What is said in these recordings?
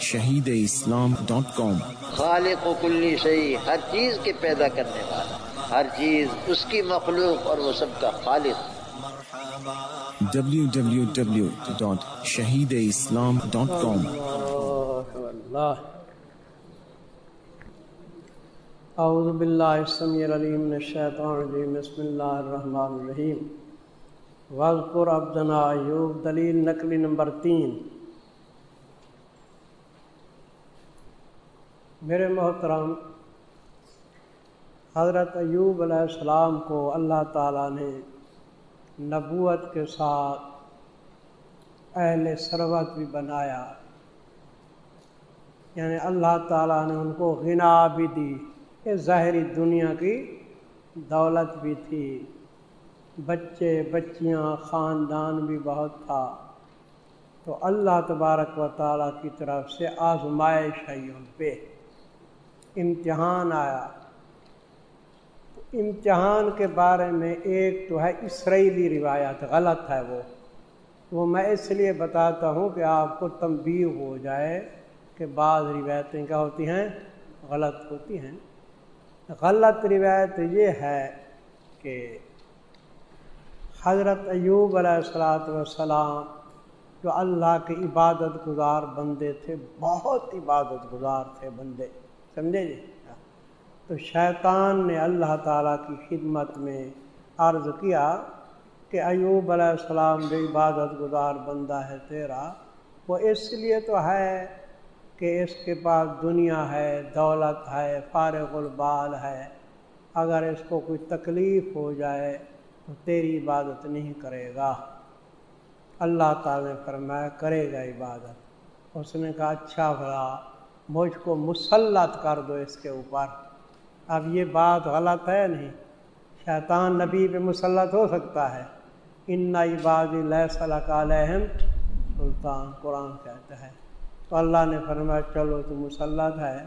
شہید اسلام ڈاٹ کام۔ خالق و کلی شہی ہر چیز کے پیدا کرنے والا ہر چیز اس کی مخلوق اور وہ سب کا خالق۔ شہید اسلام ڈاٹ کام اعوذ باللہ السمیع العلیم من الشیطان الرجیم بسم اللہ الرحمن الرحیم۔ وذکر عبدنا ایوب دلیل نقلی نمبر تین۔ میرے محترم، حضرت ایوب علیہ السلام کو اللہ تعالیٰ نے نبوت کے ساتھ اہل سروت بھی بنایا۔ یعنی اللہ تعالیٰ نے ان کو غنا بھی دی کہ ظاہری دنیا کی دولت بھی تھی۔ بچے، بچیاں، خاندان بھی بہت تھا۔ تو اللہ تبارک و تعالیٰ کی طرف سے آزمائش ہے ان پہ۔ امتحان آیا۔ امتحان کے بارے میں ایک تو ہے اسرائیلی روایت غلط ہے وہ۔ وہ میں اس لیے بتاتا ہوں کہ آپ کو تنبیہ ہو جائے کہ بعض روایتیں کیا ہوتی ہیں؟ غلط ہوتی ہیں۔ غلط روایت یہ ہے کہ حضرت ایوب علیہ السلاۃ والسلام جو اللہ کے عبادت گزار بندے تھے، بہت عبادت گزار تھے بندے۔ سمجھے جی؟ تو شیطان نے اللہ تعالیٰ کی خدمت میں عرض کیا کہ ایوب علیہ السلام جو عبادت گزار بندہ ہے تیرا، وہ اس لیے تو ہے کہ اس کے پاس دنیا ہے، دولت ہے، فارغ البال ہے۔ اگر اس کو کوئی تکلیف ہو جائے تو تیری عبادت نہیں کرے گا۔ اللہ تعالیٰ نے فرمایا، کرے گا عبادت۔ اس نے کہا اچھا بھلا مجھ کو مسلط کر دو اس کے اوپر۔ اب یہ بات غلط ہے نہیں۔ شیطان نبی پہ مسلط ہو سکتا ہے۔ ان عباد اللہ علیہم۔ سلطان قرآن کہتا ہے۔ تو اللہ نے فرمایا، چلو تو مسلط ہے۔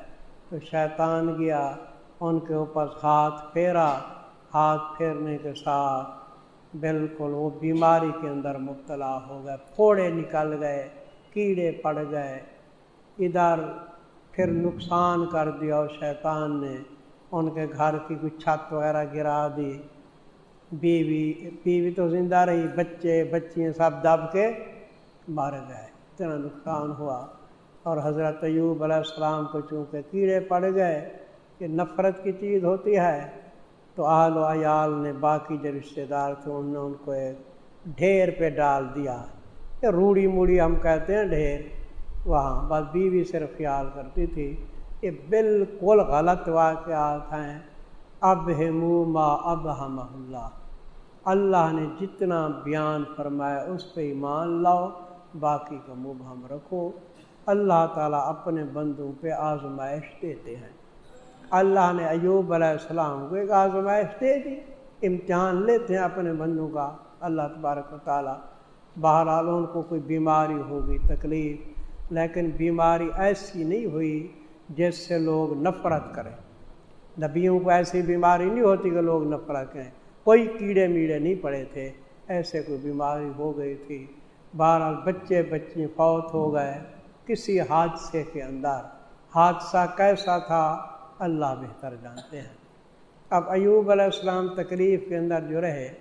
تو شیطان گیا، ان کے اوپر ہاتھ پھیرا۔ ہاتھ پھیرنے کے ساتھ بالکل وہ بیماری کے اندر مبتلا ہو گئے۔ پھوڑے نکل گئے، کیڑے پڑ گئے۔ ادھر پھر نقصان کر دیا اور شیطان نے ان کے گھر کی کچھ چھت وغیرہ گرا دی۔ بیوی بیوی تو زندہ رہی، بچے، بچیاں سب دب کے مارے گئے۔ اتنا نقصان ہوا۔ اور حضرت ایوب علیہ السلام کو چونکہ کیڑے پڑ گئے کہ نفرت کی چیز ہوتی ہے، تو آل و عیال نے باقی جو رشتے دار تھے، انہوں نے ان کو ایک ڈھیر پہ ڈال دیا۔ روڑی موڑی ہم کہتے ہیں ڈھیر۔ وہاں بس بیوی صرف خیال کرتی تھی یہ بالکل غلط واقعات ہیں۔ اب ہمو ما اب ہم اللہ۔ اللہ نے جتنا بیان فرمایا اس پہ ایمان لاؤ، باقی کا مبہم رکھو۔ اللہ تعالیٰ اپنے بندوں پہ آزمائش دیتے ہیں۔ اللہ نے ایوب علیہ السلام کو ایک آزمائش دے دی، امتحان لیتے ہیں اپنے بندوں کا۔ اللہ تبارک و تعالیٰ بہرحال ان کو کوئی بیماری ہوگی، تکلیف لیکن بیماری ایسی نہیں ہوئی جس سے لوگ نفرت کریں۔ نبیوں کو ایسی بیماری نہیں ہوتی کہ لوگ نفرت کریں۔ کوئی کیڑے میڑے نہیں پڑے تھے۔ ایسے کوئی بیماری ہو گئی تھی۔ بہرحال بچے بچے فوت ہو گئے کسی حادثے کے اندر۔ حادثہ کیسا تھا؟ اللہ بہتر جانتے ہیں۔ اب ایوب علیہ السلام تکلیف کے اندر جو رہے،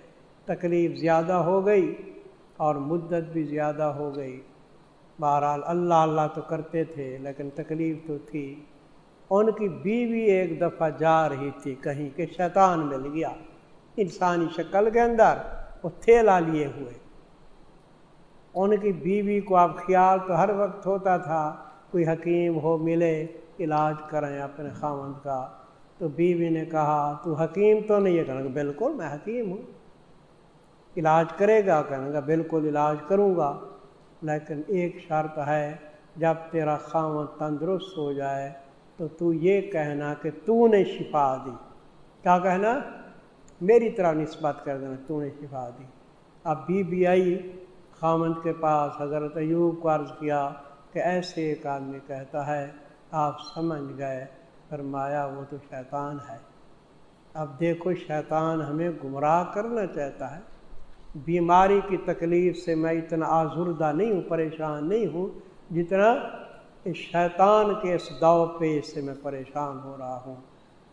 تکلیف زیادہ ہو گئی اور مدت بھی زیادہ ہو گئی۔ بہرحال اللہ اللہ تو کرتے تھے، لیکن تکلیف تو تھی۔ ان کی بیوی ایک دفعہ جا رہی تھی، کہیں کہ شیطان مل گیا۔ انسانی شکل کے اندر وہ تھیلا لیے ہوئے۔ ان کی بیوی کو اب خیال تو ہر وقت ہوتا تھا، کوئی حکیم ہو ملے، علاج کریں اپنے خامند کا۔ تو بیوی نے کہا، تو حکیم تو نہیں ہے؟ کہنا بالکل، میں حکیم ہوں۔ علاج کرے گا؟ کہنے گا بالکل، علاج کروں گا۔ لیکن ایک شرط ہے، جب تیرا خام تندرست ہو جائے تو تو یہ کہنا کہ تو نے شفا دی۔ کیا کہنا؟ میری طرح نسبت کر دینا، تو نے شفا دی۔ اب بی بی آئی خامند کے پاس حضرت ایوب کو عرض کیا کہ ایسے ایک آدمی کہتا ہے، آپ سمجھ گئے، فرمایا وہ تو شیطان ہے۔ اب دیکھو، شیطان ہمیں گمراہ کرنا چاہتا ہے۔ بیماری کی تکلیف سے میں اتنا آزردہ نہیں ہوں، پریشان نہیں ہوں جتنا اس شیطان کے اس دو پیش سے میں پریشان ہو رہا ہوں۔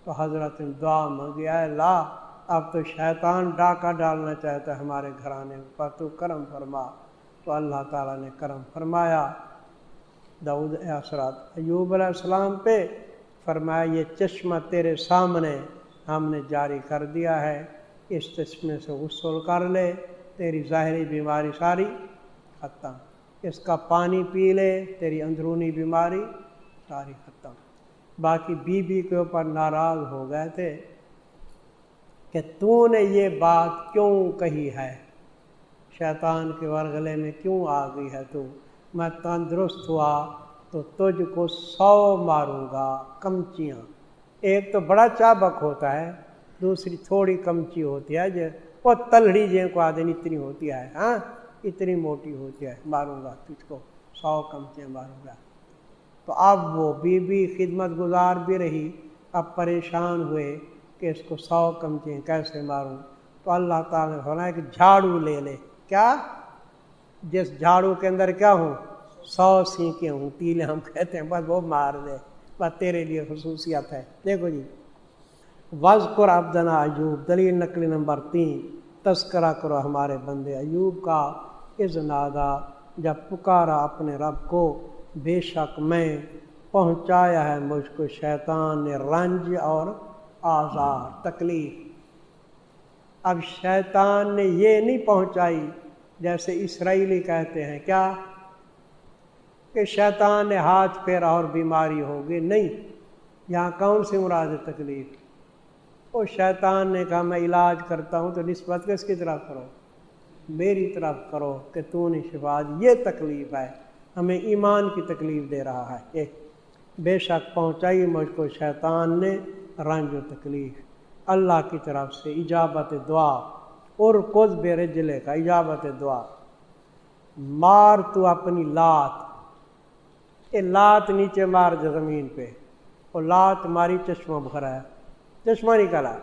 تو حضرت دعا منگیا لا اب تو شیطان ڈاکہ ڈالنا چاہتا ہے ہمارے گھرانے پر، تو کرم فرما۔ تو اللہ تعالیٰ نے کرم فرمایا۔ دعود اثرات ایوب علیہ السلام پہ فرمایا، یہ چشمہ تیرے سامنے ہم نے جاری کر دیا ہے۔ اس چشمے سے غسل کر لے، تیری ظاہری بیماری ساری ختم۔ اس کا پانی پی لے، تیری اندرونی بیماری ساری ختم۔ باقی بی بی کے اوپر ناراض ہو گئے تھے کہ تو نے یہ بات کیوں کہی ہے؟ شیطان کے ورگلے میں کیوں آ گئی ہے تو؟ میں تندرست ہوا تو تجھ کو سو ماروں گا، کمچیاں۔ ایک تو بڑا چابک ہوتا ہے دوسری تھوڑی کمچی ہوتی ہے، جو وہ تلڑی جن کو آدمی اتنی ہوتی ہے ہاں اتنی موٹی ہوتی ہے ماروں گا تجھ کو سو کمچیاں ماروں گا تو اب وہ بی بی خدمت گزار بھی رہی، اب پریشان ہوئے کہ اس کو سو کمچیں کیسے ماروں۔ تو اللہ تعالیٰ نے فرمایا کہ جھاڑو لے لے۔ کیا؟ جس جھاڑو کے اندر کیا ہوں؟ سو سینکیں ہوں، تیلے ہم کہتے ہیں، بس وہ مار دے، بس تیرے لیے خصوصیت ہے۔ دیکھو جی وزقر عبدنا ایوب، دلیل نقلی نمبر تین، تذکرہ کرو ہمارے بندے ایوب کا از نادا، جب پکارا اپنے رب کو، بے شک میں پہنچایا ہے مجھ کو شیطان نے رنج اور آزار، تکلیف۔ اب شیطان نے یہ نہیں پہنچائی، جیسے اسرائیلی کہتے ہیں۔ کیا؟ کہ شیطان نے ہاتھ پھیرا اور بیماری ہوگی نہیں۔ یہاں کون سی مراد تکلیف؟ وہ شیطان نے کہا، میں علاج کرتا ہوں تو نسبت کس کی طرف کرو؟ میری طرف کرو کہ تو نے شفا یہ تکلیف ہے، ہمیں ایمان کی تکلیف دے رہا ہے۔ یہ بے شک پہنچائی، مجھ کو شیطان نے رنج و تکلیف۔ اللہ کی طرف سے ایجابت دعا۔ اور کود بے رجلے کا ایجابت دعا۔ مار تو اپنی لات۔ یہ لات نیچے مار جو زمین پہ۔ وہ لات ماری چشمہ بھرا ہے۔ چشمہ نکلا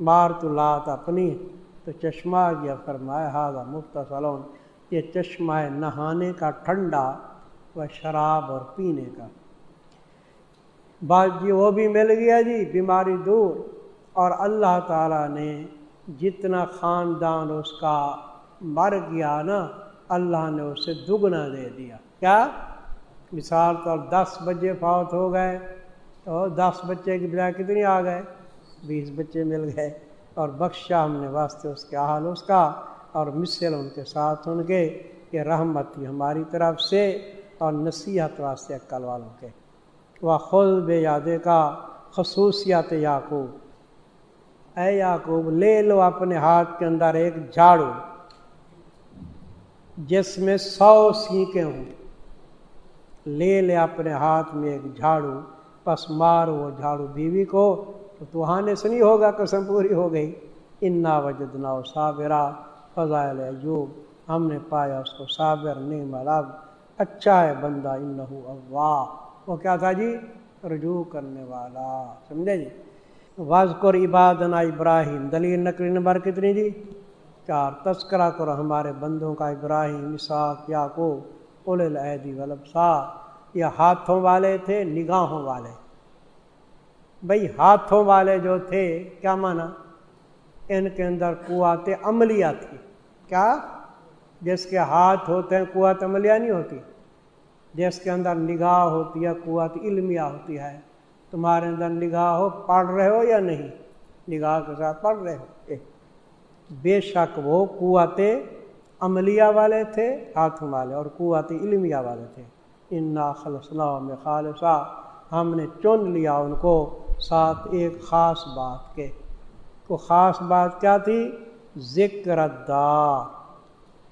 مار تو لات اپنی تو چشمہ گیا، فرمایا ہاضا مفت سلون یہ چشمہ ہے نہانے کا ٹھنڈا و شراب اور پینے کا۔ بات جی وہ بھی مل گیا جی بیماری دور۔ اور اللہ تعالیٰ نے جتنا خاندان اس کا مر گیا نا، اللہ نے اسے دگنا دے دیا۔ کیا؟ مثال طور، دس بجے فوت ہو گئے۔ تو دس بچے کی بجائے کتنی آ گئے؟ بیس بچے مل گئے اور بخشا ہم نے واسطے اس کے حال اس کا اور مثل ان کے ساتھ ان کے یہ رحمت تھی ہماری طرف سے اور نصیحت واسطے عقل والوں کے۔ وہ خود بے یادے کا خصوصیات یعقوب۔ اے یعقوب، لے لو اپنے ہاتھ کے اندر ایک جھاڑو جس میں سو سینکیں ہوں۔ لے لے اپنے ہاتھ میں ایک جھاڑو، پس مار وہ جھاڑو بیوی کو تو توہانے سے نہیں ہوگا قسم پوری ہو گئی۔ انا وجد نا صابرا۔ فضائل ایوب ہم نے پایا اس کو صابر نہیں مرب اچھا ہے بندہ ان اوا وہ کیا تھا جی؟ رجوع کرنے والا۔ سمجھے جی؟ واضح عبادنا ابراہیم دلیل نقلی نمبر کتنی جی؟ چار۔ تذکرہ کرو ہمارے بندوں کا ابراہیم اساق یا کو العیدی ولبسا یہ ہاتھوں والے تھے، نگاہوں والے۔ بھائی ہاتھوں والے جو تھے، کیا مانا؟ ان کے اندر قوت عملیہ تھی۔ کیا؟ جس کے ہاتھ ہوتے ہیں، قوت عملیہ نہیں ہوتی۔ جس کے اندر نگاہ ہوتی ہے، قوت علمیہ ہوتی ہے۔ تمہارے اندر نگاہ ہو، پڑھ رہے ہو یا نہیں؟ نگاہ کے ساتھ پڑھ رہے ہو۔ بے شک وہ قوت عملیہ والے تھے، ہاتھوں والے، اور قوت علمیہ والے تھے۔ ان میں خالصہ ہم نے چن لیا ان کو۔ ساتھ ایک خاص بات کے۔ کو خاص بات کیا تھی؟ ذکر دار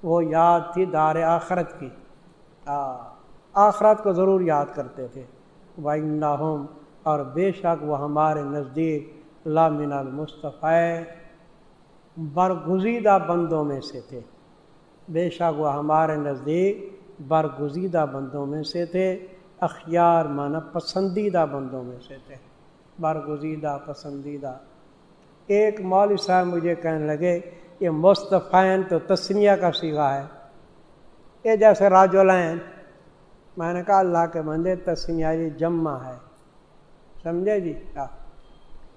وہ یاد تھی دار آخرت کی۔ آخرت کو ضرور یاد کرتے تھے۔ وائنڈا ہوم اور بے شک وہ ہمارے نزدیک لامن المصطفی، برگزیدہ بندوں میں سے تھے۔ بے شک وہ ہمارے نزدیک برگزیدہ بندوں میں سے تھے، اخیار مانا پسندیدہ بندوں میں سے تھے۔ برگزیدہ پسندیدہ۔ ایک مول صاحب مجھے کہنے لگے، یہ مستفین تو تسمیہ کا سیگا ہے۔ یہ جیسے راج العین میں نے کہا، اللہ کے بندے، تسمیہ جمع ہے۔ سمجھے جی؟ کیا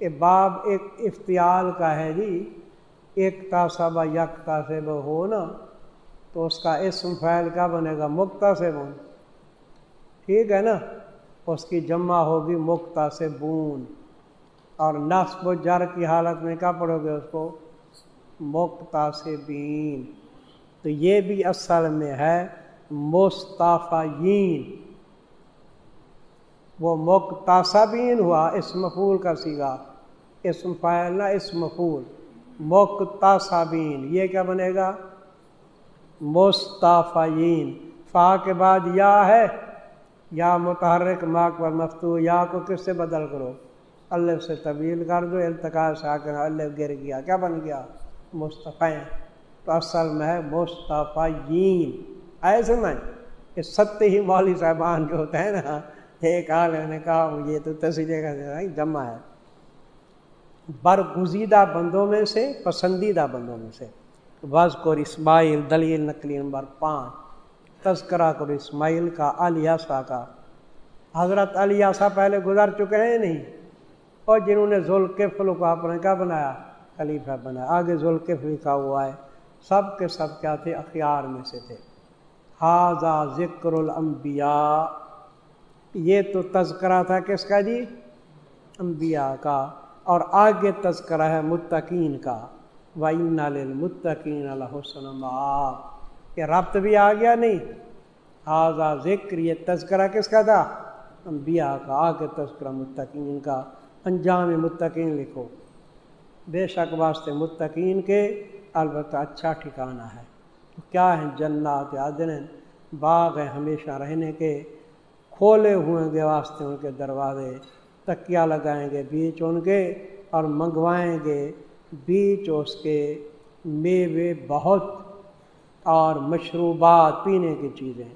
یہ باب ایک افتیال کا ہے جی۔ ایک تاسبہ یک تاسب ہو نا، تو اس کا اسم فعل کا بنے گا؟ مکتا سے ٹھیک ہے نا؟ اس کی جمع ہوگی مکتا سے بون۔ اور نصب و جر کی حالت میں کیا پڑھو گے اس کو؟ مکتا سے بین۔ تو یہ بھی اصل میں ہے مستعفین وہ مکتاسبین ہوا اس مفول کا سیگا۔ اسم فائل نہ اس مفول مکتاسبین یہ کیا بنے گا؟ مستعفین فا کے بعد یا ہے۔ یا متحرک ماک پر مفتو، یا کو کس سے بدل کرو؟ اللہ سے طویل کر دو التقاء سے اللہ گر گیا۔ کیا بن گیا؟ مصطفی۔ تو اصل میں ہے مصطفین ایسے میں یہ ست ہی مولوی صاحبان جو ہوتے ہیں نا، ایک آل نے کہا، یہ تو تصویر کا جمع ہے۔ برگزیدہ بندوں میں سے، پسندیدہ بندوں میں سے۔ وز کو اسماعیل، دلیل نقلی نمبر پانچ۔ تذکرہ کرو اسماعیل کا الیاسا کا۔ حضرت الیاسا پہلے گزر چکے ہیں نہیں، اور جنہوں نے ذوالقفل کو آپ نے کیا بنایا، خلیفہ بنایا، آگے ذوالقف لکھا ہوا ہے سب کے سب کیا تھے؟ اخیار میں سے تھے۔ حاضہ ذکر الانبیاء۔ یہ تو تذکرہ تھا کس کا جی؟ انبیاء کا۔ اور آگے تذکرہ ہے متقین کا۔ وَإِنَّ لِلْمُتَّقِينَ لَحُسْنَ کہ ربط بھی آ گیا نہیں۔ حاضہ ذکر، یہ تذکرہ کس کا تھا؟ انبیاء کا۔ آگے تذکرہ متقین کا۔ انجام متقین لکھو۔ بے شک واسطے متقین کے البتہ اچھا ٹھکانہ ہے۔ تو کیا ہیں جنات عدن؟ باغ ہیں ہمیشہ رہنے کے۔ کھولے ہوئیں گے واسطے ان کے دروازے۔ تکیا لگائیں گے بیچ ان کے اور منگوائیں گے۔ بیچ اس کے میوے بہت اور مشروبات پینے کی چیزیں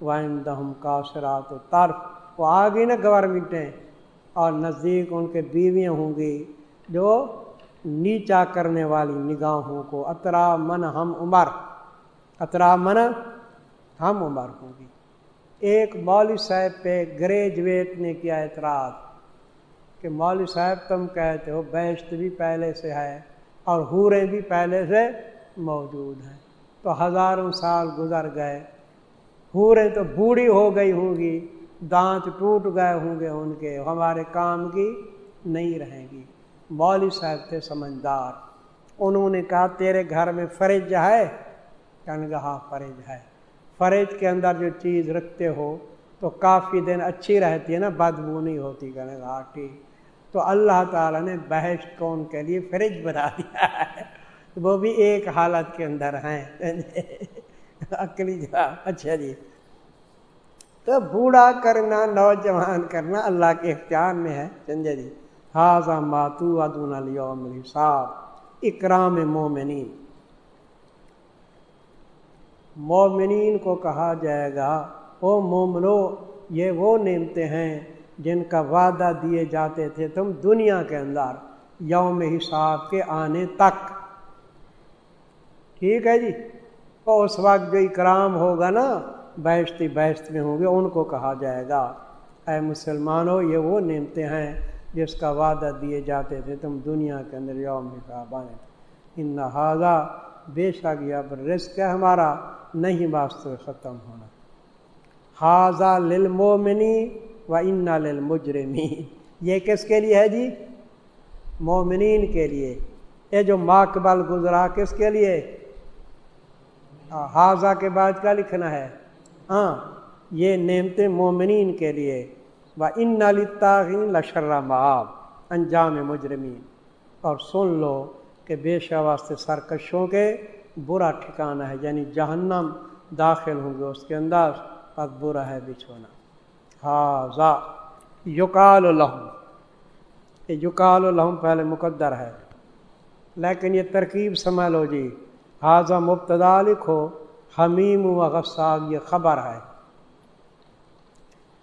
وائن دہم کاثرات و طرف وہ آ گئی نا گورنمنٹیں اور نزدیک ان کے بیویاں ہوں گی جو نیچا کرنے والی نگاہوں کو، اطرا من ہم عمر، اطرا من ہم عمر ہوں گی۔ ایک مولوی صاحب پہ گریجویٹ نے کیا اعتراض کہ مولوی صاحب تم کہتے ہو بیشت بھی پہلے سے ہے اور حوریں بھی پہلے سے موجود ہیں۔ تو ہزاروں سال گزر گئے۔ حوریں تو بوڑھی ہو گئی ہوں گی دانت ٹوٹ گئے ہوں گے ان کے، ہمارے کام کی نہیں رہیں گی۔ مولوی صاحب تھے سمجھدار۔ انہوں نے کہا، تیرے گھر میں فرج ہے؟ کہنے کہا ہاں فرج ہے۔ فرج کے اندر جو چیز رکھتے ہو تو کافی دن اچھی رہتی ہے نا بدبو نہیں ہوتی۔ کہنے کہا ہاں ٹھیک۔ تو اللہ تعالیٰ نے بحث کون کے لیے فرج بنا دیا ہے۔ وہ بھی ایک حالت کے اندر ہیں۔ اچھا جی۔ تو بوڑھا کرنا، نوجوان کرنا اللہ کے اختیار میں ہے۔ سنجے جی۔ حاضہ ماتو ادون اليوم الحساب۔ اکرام مومنین۔ مومنین کو کہا جائے گا، او مومنو، یہ وہ نعمتیں ہیں جن کا وعدہ دیے جاتے تھے تم دنیا کے اندر یوم حساب کے آنے تک۔ ٹھیک ہے جی۔ تو اس وقت جو اکرام ہوگا نا بیشتی بیشت میں ہوں گے، ان کو کہا جائے گا۔ اے مسلمانوں، یہ وہ نعمتیں ہیں جس کا وعدہ دیے جاتے تھے تم دنیا کے اندر یوم حساب آئے ان نہذا بے شک یا پر رزق ہے ہمارا، نہیں واسطے ختم ہونا۔ حاضہ للمومنی و ان للمجرمین۔ یہ کس کے لیے ہے جی؟ مومنین کے لیے۔ یہ جو ماکبل گزرا کس کے لیے؟ ہاں، حاضہ کے بعد کیا لکھنا ہے؟ ہاں یہ نعمتیں مومنین کے لیے۔ و ان نالطاغین لشر معاب انجام مجرمین۔ اور سن لو کہ بے شا واسطے سرکشوں کے برا ٹھکانا ہے یعنی جہنم داخل ہوں گے اس کے اندر پک برا ہے بچھونا۔ حاضا یقال الحم یہ یقال الحم پہلے مقدر ہے۔ لیکن یہ ترکیب سمجھ لو جی۔ حاضہ مبتدا لکھو، حمیم و غصاب یہ خبر ہے۔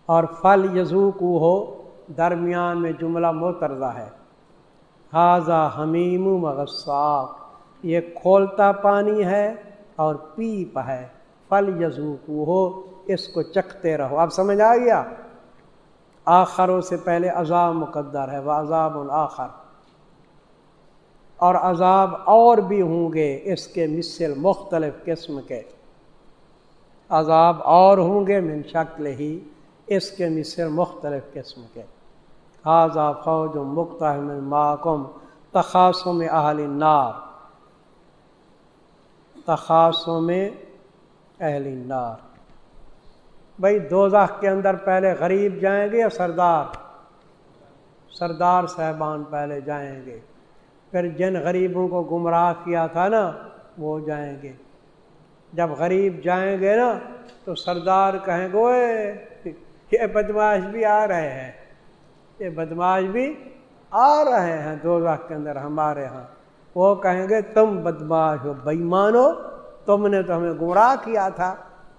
اور فل یزو کو ہو، درمیان میں جملہ موترزہ ہے۔ حاضہ حمیم مغصاق یہ کھولتا پانی ہے اور پیپ ہے۔ فل یزو کو ہو، اس کو چکھتے رہو۔ اب سمجھ آ گیا؟ آخروں سے پہلے عذاب مقدر ہے، وہ عذاب الآخر اور عذاب اور بھی ہوں گے اس کے مثل مختلف قسم کے۔ عذاب اور ہوں گے من شکل ہی اس کے مثل مختلف قسم کے۔ حاضہ فوج من محکم تخاصم اہل نار تخاصم اہل نار بھائی دو کے اندر پہلے غریب جائیں گے یا سردار؟ سردار صاحبان پہلے جائیں گے۔ پھر جن غریبوں کو گمراہ کیا تھا نا، وہ جائیں گے۔ جب غریب جائیں گے نا، تو سردار کہیں گے یہ بدماش بھی آ رہے ہیں۔ یہ بدماش بھی آ رہے ہیں دو لاکھ کے اندر ہمارے ہاں۔ وہ کہیں گے، تم بدماش ہو بئی مانو تم نے تو ہمیں گمراہ کیا تھا۔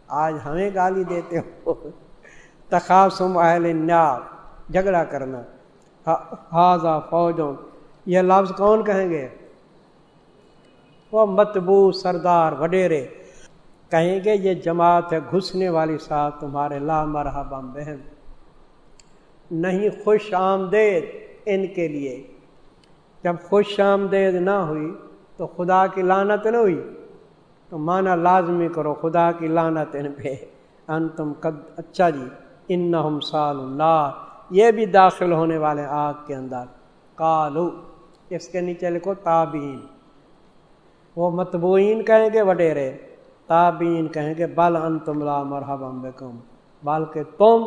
آج ہمیں گالی دیتے ہو۔ تخاصم اہل نیاب جھگڑا کرنا۔ ہاں، حاضہ فوجوں یہ لفظ کون کہیں گے؟ وہ متبو سردار وڈیرے کہیں گے، یہ جماعت ہے گھسنے والی ساتھ تمہارے لا مرحبا بہن۔ نہیں خوش آمدید ان کے لیے۔ جب خوش آمدید نہ ہوئی تو خدا کی لانت نہ ہوئی۔ تو مانا لازمی کرو، خدا کی لانت ان پہ۔ ان تم قد اچھا جی ان سال اللہ یہ بھی داخل ہونے والے آگ کے اندر۔ کالو اس کے نیچے لکھو تابین وہ متبوئین کہیں گے وڈیرے تابین کہیں گے، بل ان تم لا مرحبا بکم۔ بلکہ تم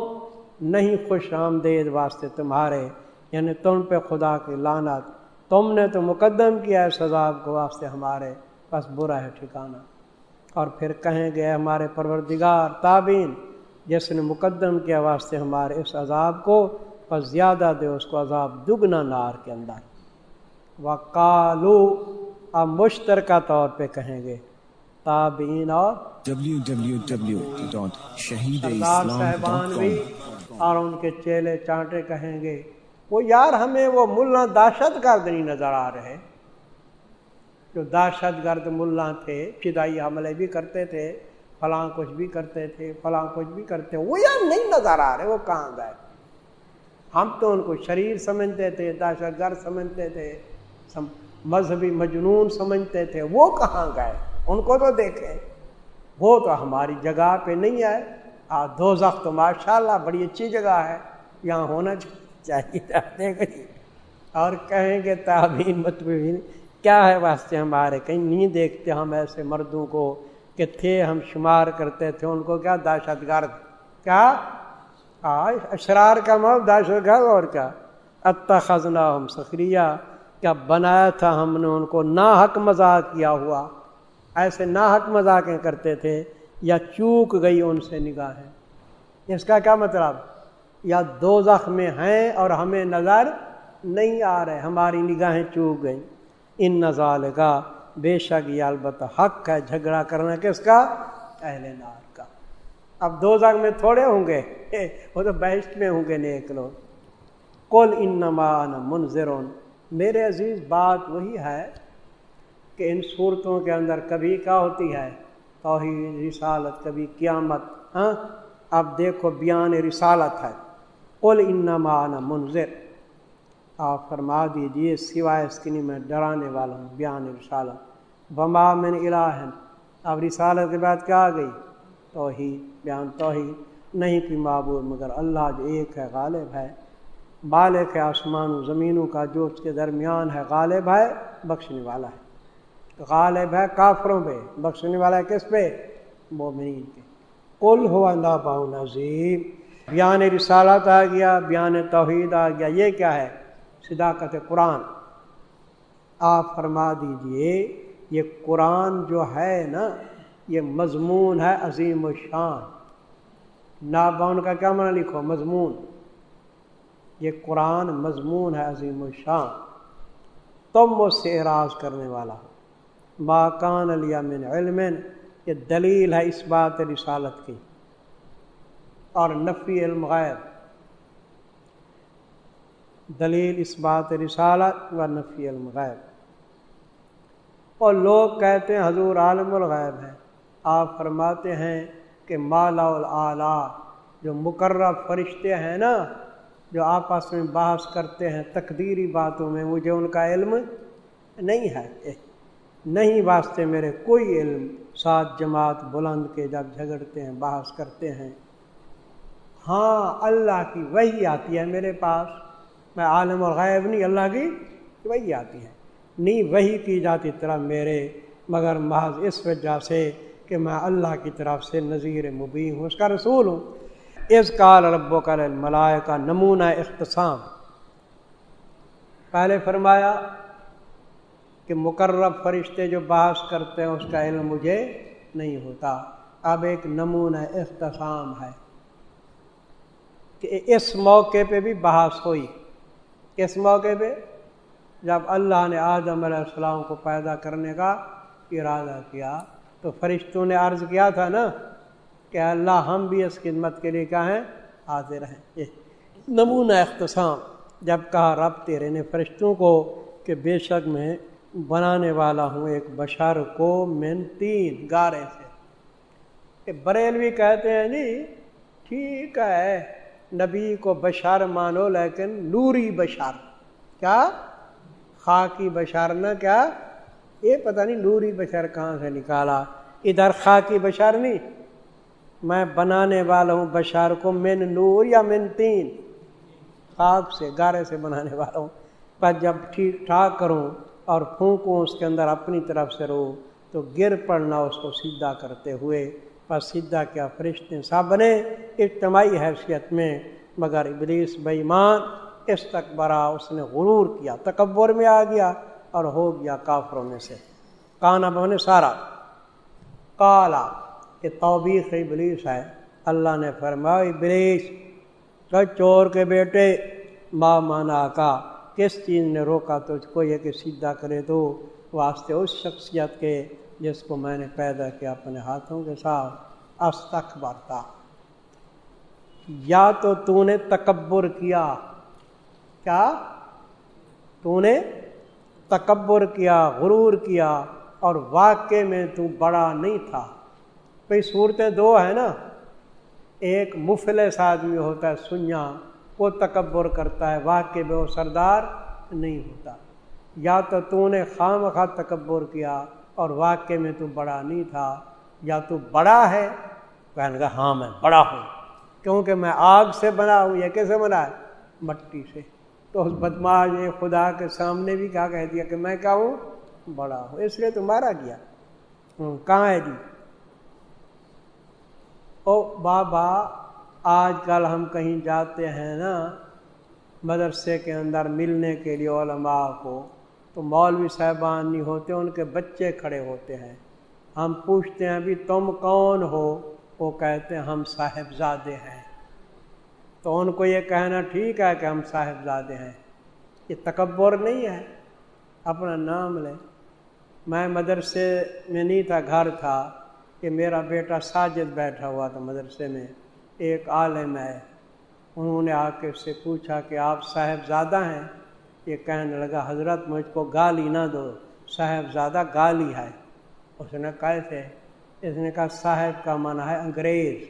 نہیں خوش آمدید واسطے تمہارے یعنی تم پہ خدا کی لانت تم نے تو مقدم کیا ہے سزا کو واسطے ہمارے، بس برا ہے ٹھکانا اور پھر کہیں گے ہمارے پروردگار تابین جس نے مقدم کیا واسطے ہمارے اس عذاب کو، بس زیادہ دے اس کو عذاب دگنا نار کے اندر۔ وہ کالو اب مشترکہ طور پہ کہیں گے تابین اور صاحبان بھی اور ان کے چیلے چانٹے کہیں گے وہ یار ہمیں وہ ملا دہشت گرد نہیں نظر آ رہے۔ جو دہشت گرد ملا تھے فدائی حملے بھی کرتے تھے فلاں کچھ بھی کرتے تھے فلاں کچھ بھی کرتے وہ یار نہیں نظر آ رہے وہ کہاں گئے؟ ہم تو ان کو شریر سمجھتے تھے دہشت گرد سمجھتے تھے۔ مذہبی مجنون سمجھتے تھے۔ وہ کہاں گئے؟ ان کو تو دیکھیں۔ وہ تو ہماری جگہ پہ نہیں ہے دو زخ تو ماشاء اللہ بڑی اچھی جگہ ہے۔ یہاں ہونا چاہیے جی۔ اور کہیں گے تعبین متبین کیا ہے واسطے ہمارے؟ کہیں نہیں دیکھتے ہم ایسے مردوں کو کہ تھے، ہم شمار کرتے تھے۔ ان کو کیا دہشت گرد؟ کیا؟ اشرار کا مب دہشت گرد اور کیا؟ اتہ خزنہ ہم سخریہ۔ کیا بنایا تھا ہم نے ان کو؟ نا حق مذاق کیا ہوا۔ ایسے نا حق مذاقیں کرتے تھے یا چوک گئی ان سے نگاہیں۔ اس کا کیا مطلب؟ یا دو زخم ہیں اور ہمیں نظر نہیں آ رہے، ہماری نگاہیں چوک گئیں۔ ان نظال کا بے شک یہ البتہ حق ہے، جھگڑا کرنا کس کا؟ اہل نار کا۔ اب دو زخ میں تھوڑے ہوں گے۔ وہ تو بیسٹ میں ہوں گے نیک لوگ۔ کل ان نمان منظرون میرے عزیز، بات وہی ہے کہ ان صورتوں کے اندر کبھی کیا ہوتی ہے؟ توحید، رسالت، کبھی قیامت ہاں؟ اب دیکھو، بیان رسالت ہے۔ قل انمان منظر آپ فرما دیجیے سوائے اسکنی میں ڈرانے والا ہوں، بیان رسالت۔ بما من الہ۔ اب رسالت کے بعد کیا آ گئی؟ توحید، بیان توحید۔ نہیں کوئی معبود، مگر اللہ جو ایک ہے، غالب ہے۔ بالک ہے آسمان و زمینوں کا جو اس کے درمیان ہے، غالب ہے، بخشنے والا ہے۔ غالب ہے کافروں پہ، بخشنے والا ہے کس پہ؟ مومنین کے کل ہوا باؤ نظیم بیان رسالت آ گیا، بیان توحید آ گیا۔ یہ کیا ہے؟ صداقت قرآن۔ آپ فرما دیجیے، یہ قرآن جو ہے نا، یہ مضمون ہے، عظیم و شان ناباؤن کا کیا معنی لکھو؟ مضمون۔ یہ قرآن مضمون ہے عظیم الشان، تم اس سے اعراض کرنے والا۔ ماکان علیہ من علم یہ دلیل ہے اس بات رسالت کی۔ اور نفی علم غیر۔ دلیل اس بات رسالت و نفی علم غیر۔ اور لوگ کہتے ہیں حضور عالم الغیب ہے آپ فرماتے ہیں کہ مالا اعلیٰ جو مقرر فرشتے ہیں نا جو آپس میں بحث کرتے ہیں تقدیری باتوں میں، مجھے ان کا علم نہیں ہے۔ نہیں واسطے میرے کوئی علم سات جماعت بلند کے جب جھگڑتے ہیں، بحث کرتے ہیں۔ ہاں اللہ کی وہی آتی ہے میرے پاس۔ میں عالم اور غائب نہیں، اللہ کی وہی آتی ہے۔ نہیں وہی کی جاتی طرح میرے، مگر محض اس وجہ سے کہ میں اللہ کی طرف سے نظیر مبین ہوں، اس کا رسول ہوں۔ اس کال رب و کل ملائے کا نمونہ اختصام۔ پہلے فرمایا کہ مقرب فرشتے جو بحث کرتے ہیں، اس کا علم مجھے نہیں ہوتا۔ اب ایک نمونہ اختصام ہے کہ اس موقع پہ بھی بحث ہوئی۔ کس موقع پہ؟ جب اللہ نے آدم علیہ السلام کو پیدا کرنے کا ارادہ کیا، تو فرشتوں نے عرض کیا تھا نا کہ اللہ ہم بھی اس خدمت کے لیے کہیں حاضر ہیں نمونہ اختصام جب کہا رب تیرے نے فرشتوں کو کہ بے شک میں بنانے والا ہوں ایک بشر کو من تین گارے سے۔ کہ بریلوی کہتے ہیں جی ٹھیک ہے، نبی کو بشار مانو لیکن نوری بشار کیا؟ خاکی بشار نہ، کیا؟ یہ پتہ نہیں نوری بشار کہاں سے نکالا۔ ادھر خاکی بشار نہیں میں بنانے والا ہوں بشار کو من نور یا من تین؟ خاک سے، گارے سے بنانے والا ہوں۔ پر جب ٹھیک ٹھاک کروں اور پھونکوں اس کے اندر اپنی طرف سے رو، تو گر پڑنا اس کو سیدھا کرتے ہوئے، پر سیدھا کیا فرشتے سب بنے؟ اجتماعی حیثیت میں۔ مگر ابلیس بےمان اس تک برا اس نے غرور کیا، تکبر میں آ گیا اور ہو گیا کافروں میں سے۔ کانا بنے سارا۔ کالا کہ توبیخ ابلیس ہے۔ اللہ نے فرمایا، ابلیس کہ چور کے بیٹے ماں مانا کا، کس چیز نے روکا تجھ کو؟ یہ کہ سیدھا کرے تو واسطے اس شخصیت کے جس کو میں نے پیدا کیا اپنے ہاتھوں کے ساتھ۔ استخ برتا یا تو تو نے تکبر کیا۔ کیا؟ تو نے تکبر کیا، غرور کیا اور واقع میں تو بڑا نہیں تھا۔ بھائی صورتیں دو ہیں نا۔ ایک مفلس آدمی ہوتا ہے سنیا وہ تکبر کرتا ہے واقع میں وہ سردار نہیں ہوتا۔ یا تو تو نے خام خواہ تکبر کیا اور واقع میں تو بڑا نہیں تھا، یا تو بڑا ہے۔ کہنے کا ہاں میں بڑا ہوں، کیونکہ میں آگ سے بنا ہوں۔ یہ کیسے بنا ہے؟ مٹی سے۔ تو اس بدماش نے خدا کے سامنے بھی کیا کہہ دیا کہ میں کیا ہوں؟ بڑا ہوں، اس لیے تو مارا گیا۔ کہاں ہے جی؟ او بابا، آج کل ہم کہیں جاتے ہیں نا، مدرسے کے اندر ملنے کے لیے علماء کو، تو مولوی صاحبان نہیں ہوتے، ان کے بچے کھڑے ہوتے ہیں۔ ہم پوچھتے ہیں، ابھی تم کون ہو؟ وہ کہتے ہیں، ہم صاحبزادے ہیں۔ تو ان کو یہ کہنا ٹھیک ہے کہ ہم صاحبزادے ہیں۔ یہ تکبر نہیں ہے۔ اپنا نام لیں۔ میں مدرسے میں نہیں تھا، گھر تھا۔ کہ میرا بیٹا ساجد بیٹھا ہوا تھا مدرسے میں، ایک عالم ہے۔ انہوں نے آ کے اس سے پوچھا کہ آپ صاحب زیادہ ہیں؟ یہ کہنے لگا، حضرت مجھ کو گالی نہ دو صاحب زیادہ گالی ہے۔ اس نے کیسے اس نے کہا، صاحب کا معنی ہے انگریز۔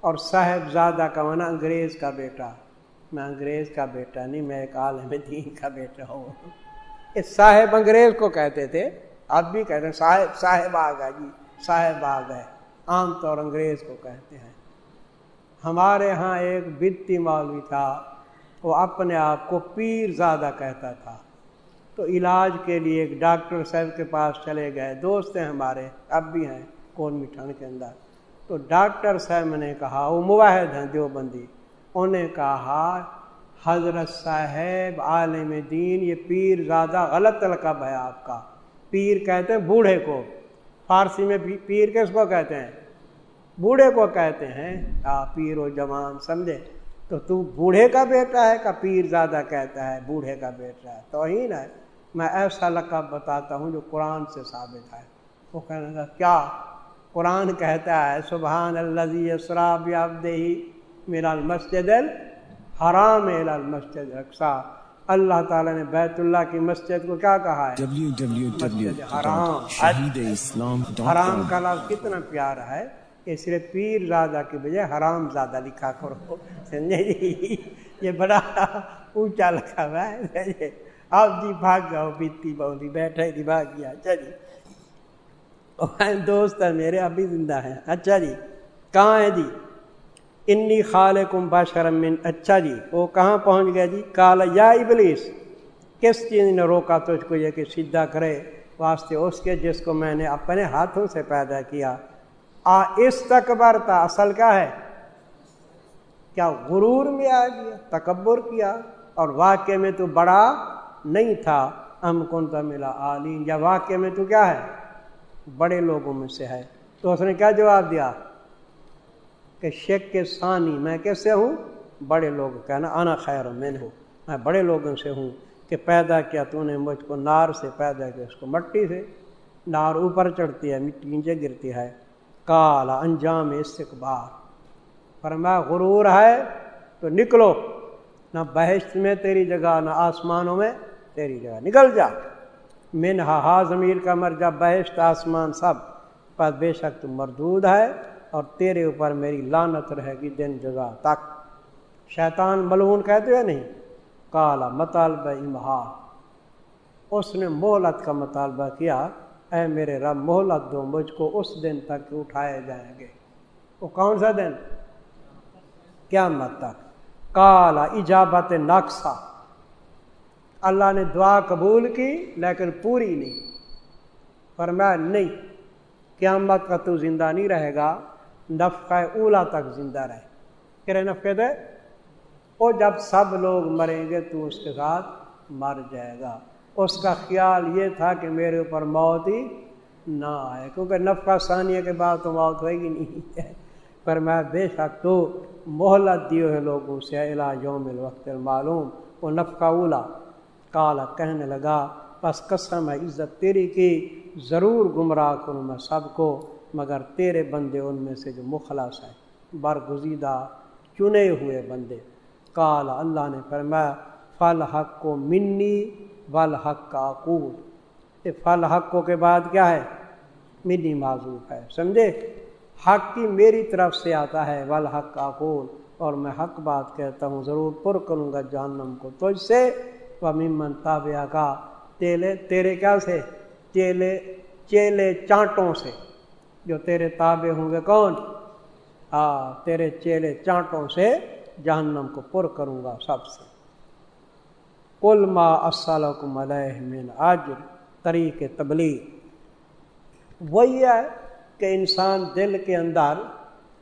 اور صاحب زادہ کا معنی انگریز کا بیٹا۔ میں انگریز کا بیٹا نہیں، میں ایک عالم دین کا بیٹا ہوں۔ اس صاحب انگریز کو کہتے تھے اب بھی کہتے ہیں، صاحب صاحب آ گیا جی۔ صاحب آ گئے عام طور انگریز کو کہتے ہیں۔ ہمارے ہاں ایک بتی مولوی تھا، وہ اپنے آپ کو پیر زیادہ کہتا تھا۔ تو علاج کے لیے ایک ڈاکٹر صاحب کے پاس چلے گئے۔ دوست ہیں ہمارے، اب بھی ہیں کون مٹھان کے اندر۔ تو ڈاکٹر صاحب نے کہا، وہ مواحد ہیں دیوبندی۔ انہوں نے کہا، حضرت صاحب عالم دین، یہ پیر زیادہ غلط لقب ہے آپ کا۔ پیر کہتے ہیں بوڑھے کو۔ فارسی میں پیر کس کو کہتے ہیں؟ بوڑھے کو کہتے ہیں۔ آ، پیر و جوان، سمجھے؟ تو تو بوڑھے کا بیٹا ہے کا پیر زیادہ کہتا ہے؟ بوڑھے کا بیٹا ہے۔ توہین ہے۔ میں ایسا لقب بتاتا ہوں جو قرآن سے ثابت ہے۔ وہ کہنے کا کیا؟ قرآن کہتا ہے، سبحان اللہ سراب ہی میرا المسجد الحرام المسجد رقصہ اللہ تعالیٰ نے بیت اللہ کی مسجد کو کیا کہا ہے؟ حرام۔ کا لفظ کتنا پیارا ہے اس لیے پیر زیادہ کی بجائے حرام زیادہ لکھا کرو۔ سمجھے جی؟ یہ بڑا اونچا لکھا ہوا ہے۔ آپ جی بھاگ جاؤ بیتی بہلی بیٹھے جی بھاگ گیا۔ اچھا جی۔ دوست ہے میرے ابھی زندہ ہیں۔ اچھا جی۔ کہاں ہے جی؟ انی خال کم باشرم اچھا جی وہ کہاں پہنچ گیا جی کالا یا ابلیس کس چیز نے روکا تو اس کو یہ کہ سیدھا کرے واسطے اس کے جس کو میں نے اپنے ہاتھوں سے پیدا کیا آ اس تکبر تھا اصل کیا ہے کیا غرور میں آ گیا تکبر کیا اور واقع میں تو بڑا نہیں تھا ام کون تھا ملا عالین یا واقع میں تو کیا ہے بڑے لوگوں میں سے ہے تو اس نے کیا جواب دیا کہ شیخ کے ثانی، میں کیسے ہوں؟ بڑے لوگ کہنا آنا خیر میں ہوں میں بڑے لوگوں سے ہوں کہ پیدا کیا تو نے، مجھ کو نار سے پیدا کیا، اس کو مٹی سے۔ نار اوپر چڑھتی ہے، مٹی نیچے گرتی ہے۔ کالا انجام استقبال پر میں غرور ہے تو نکلو۔ نہ بحث میں تیری جگہ، نہ آسمانوں میں تیری جگہ۔ نکل جا۔ من ہا ضمیر کا مر جا آسمان، سب۔ پر بے شک تم مردود ہے۔ اور تیرے اوپر میری لانت رہے گی دن جگہ تک۔ شیطان ملون کہتے ہیں نہیں؟ کالا مطالبہ امہا اس نے مہلت کا مطالبہ کیا، اے میرے رب، مہلت دو، مجھ کو اس دن تک اٹھائے جائیں گے۔ وہ کون سا دن؟ کیا مت تک۔ کالا ایجابت نقصہ۔ اللہ نے دعا قبول کی لیکن پوری نہیں۔ پر میں نہیں، قیامت کا تو زندہ نہیں رہے گا۔ نفقہ اولا تک زندہ رہے۔ کرے نفقے دے؟ وہ جب سب لوگ مریں گے تو اس کے ساتھ مر جائے گا۔ اس کا خیال یہ تھا کہ میرے اوپر موت ہی نہ آئے، کیونکہ نفقہ ثانیہ کے بعد تو موت ہوئے گی نہیں پر میں بے شک تو محلت دیے ہوئے لوگوں سے علا یوم الوقت معلوم وہ نفقہ اولا کالا کہنے لگا، بس قسم ہے، عزت تیری کی، ضرور گمراہ کروں میں سب کو۔ مگر تیرے بندے ان میں سے جو مخلص ہے برگزیدہ، چنے ہوئے بندے۔ کالا اللہ نے فرمایا فل حق کو منی ول حق کا یہ فل حق کو کے بعد کیا ہے؟ منی معذوف ہے۔ سمجھے؟ حق کی میری طرف سے آتا ہے ول حق کا قول اور میں حق بات کہتا ہوں، ضرور پر کروں گا جہنم کو تو اس سے۔ وہ ممن تابعہ کا تیلے، تیرے کیا سے؟ چیلے چیلے چانٹوں سے۔ جو تیرے تابع ہوں گے کون؟ ہاں تیرے چیلے چانٹوں سے جہنم کو پر کروں گا سب سے۔ کل ما السلام علیہ من آج طریق تبلیغ۔ وہی ہے کہ انسان دل کے اندر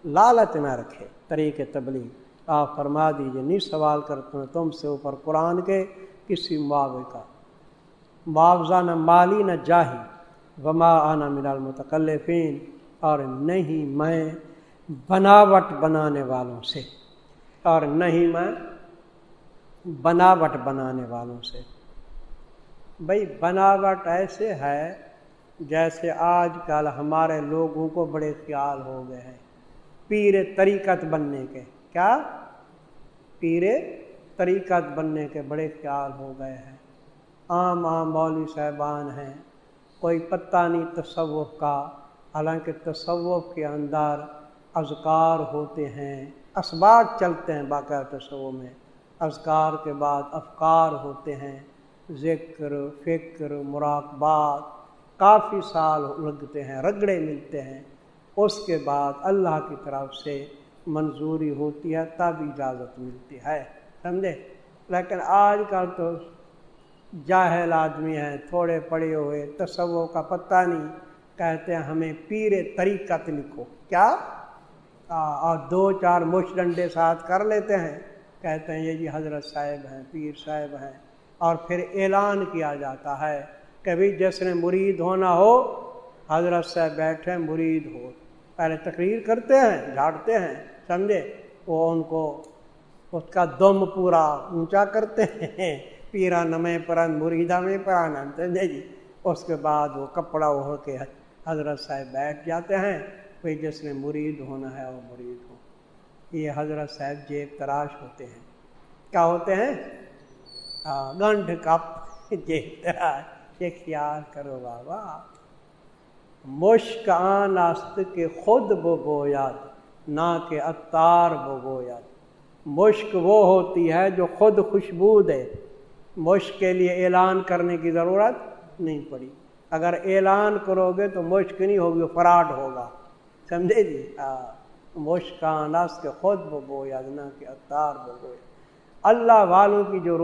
لالچ نہ رکھے، طریق تبلیغ۔ آپ فرما دیجیے نہیں سوال کرتے ہیں تم سے اوپر قرآن کے کسی معاوضے کا۔ معاوضہ نہ مالی نہ جاہی وما آنا من المتکلفین، اور نہیں میں بناوٹ بنانے والوں سے، اور نہیں میں بناوٹ بنانے والوں سے۔ بھائی بناوٹ ایسے ہے جیسے آج کل ہمارے لوگوں کو بڑے خیال ہو گئے ہیں، پیر طریقت بننے کے۔ کیا؟ پیر طریقت بننے کے بڑے خیال ہو گئے ہیں۔ عام عام مولوی صاحبان ہیں۔ کوئی پتہ نہیں تصوف کا۔ حالانکہ تصوف کے اندر اذکار ہوتے ہیں، اسباق چلتے ہیں باقاعدہ تصور میں۔ اذکار کے بعد افکار ہوتے ہیں، ذکر، فکر، مراقبات کافی سال لگتے ہیں، رگڑے ملتے ہیں۔ اس کے بعد اللہ کی طرف سے منظوری ہوتی ہے، تب اجازت ملتی ہے، سمجھے؟ لیکن آج کل تو جاہل آدمی ہیں، تھوڑے پڑے ہوئے، تصور کا پتہ نہیں، کہتے ہیں ہمیں پیر طریقت لکھو۔ کیا؟ اور دو چار مش ڈنڈے ساتھ کر لیتے ہیں۔ کہتے ہیں یہ جی حضرت صاحب ہیں، پیر صاحب ہیں۔ اور پھر اعلان کیا جاتا ہے کہ بھی جس نے مرید ہونا ہو، حضرت صاحب بیٹھے مرید ہو۔ پہلے تقریر کرتے ہیں، جھاڑتے ہیں، سمجھے؟ وہ ان کو، اس کا دم پورا اونچا کرتے ہیں۔ پیرا نمے پرن مریدہ میں پرانا سمجھے جی۔ اس کے بعد وہ کپڑا ہو کے حضرت صاحب بیٹھ جاتے ہیں کوئی جس نے مرید ہونا ہے وہ مرید ہو۔ یہ حضرت صاحب جیب تراش ہوتے ہیں۔ کیا ہوتے ہیں؟ گنڈ کپ، جیب تراش۔ یہ خیال کرو بابا۔ مشک آن است کے خود بو بویاد، نہ کہ اتار بو بویاد۔ مشک وہ ہوتی ہے جو خود خوشبو دے۔ مشک کے لیے اعلان کرنے کی ضرورت نہیں پڑی۔ اگر اعلان کرو گے تو مشک نہیں ہوگی فراڈ ہوگا۔ سمجھے جی؟ ہاں مشکان اس کے خود ببو یا نہ کہ اتار ببو۔ اللہ والوں کی جو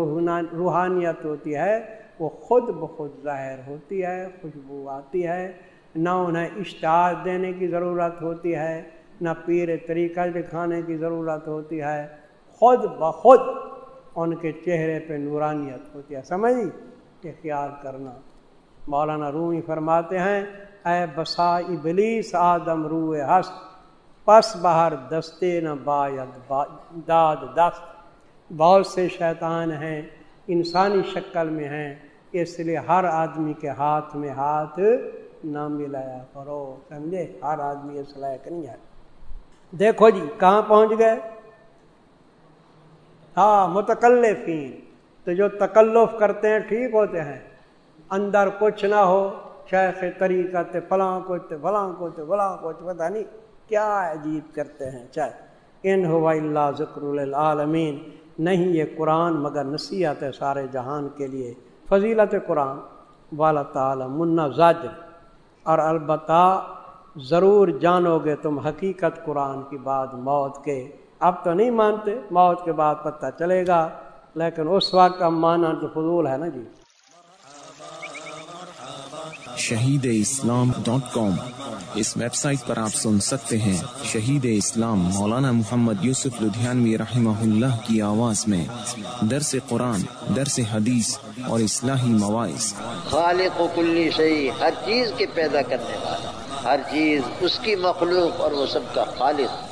روحانیت ہوتی ہے، وہ خود بخود ظاہر ہوتی ہے، خوشبو آتی ہے۔ نہ انہیں اشتہار دینے کی ضرورت ہوتی ہے، نہ پیر طریقہ دکھانے کی ضرورت ہوتی ہے۔ خود بخود ان کے چہرے پہ نورانیت ہوتی ہے۔ سمجھی کہ کرنا۔ مولانا رومی فرماتے ہیں، اے بسا ابلیس آدم روئے ہس پس باہر دستے نہ باید داد دست۔ بہت سے شیطان ہیں، انسانی شکل میں ہیں، اس لیے ہر آدمی کے ہاتھ میں ہاتھ نہ ملایا کرو۔ سمجھے؟ ہر آدمی اس لائق نہیں ہے۔ دیکھو جی کہاں پہنچ گئے؟ ہاں متکلفین۔ تو جو تکلف کرتے ہیں، ٹھیک ہوتے ہیں۔ اندر کچھ نہ ہو، شیخ طریقہ تے فلاں کچھ فلاں کچھ فلاں کچھ، پتہ نہیں کیا عجیب کرتے ہیں۔ چاہے ان ہو اللہ ذکر العالمین نہیں یہ قرآن، مگر نصیحت ہے سارے جہان کے لیے۔ فضیلت قرآن۔ والا تعالی منا زاجر اور البتہ ضرور جانو گے تم حقیقت قرآن کی بات موت کے۔ اب تو نہیں مانتے موت کے بعد پتہ چلے گا لیکن اس وقت کا مانا تو فضول ہے نا جی۔ Shaheed Islam dot com. اس ویب سائٹ پر آپ سن سکتے ہیں شہید اسلام مولانا محمد یوسف لدھیانوی رحمہ اللہ کی آواز میں درس قرآن درس حدیث اور اصلاحی مواعث۔ خالق و کلی شہی ہر چیز کے پیدا کرنے والا ہر چیز اس کی مخلوق اور وہ سب کا خالق۔